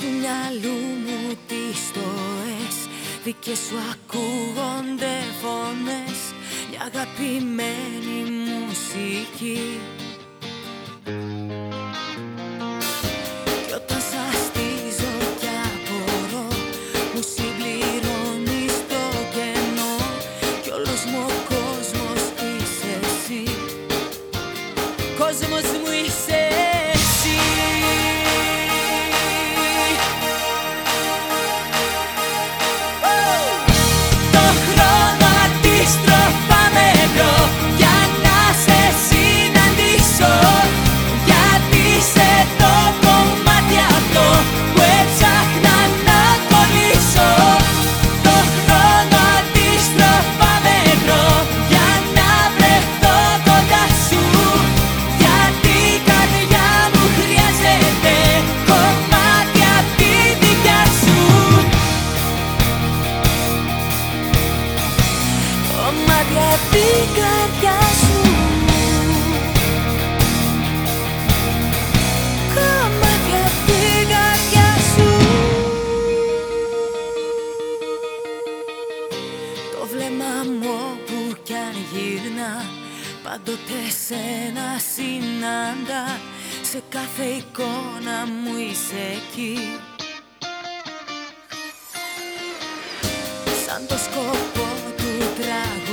Του μυαλού μου τις στοές Δικές σου ακούγονται φωνές. Μια αγαπημένη μουσική Κομμάτια απ' την καρδιά σου. Κομμάτια απ' την καρδιά σου. Το βλέμμα μου όπου κι αν γύρνα Πάντοτε σένα συνάντα Σε κάθε εικόνα μου είσαι εκεί. Σαν το σκοπό του τραγουδιού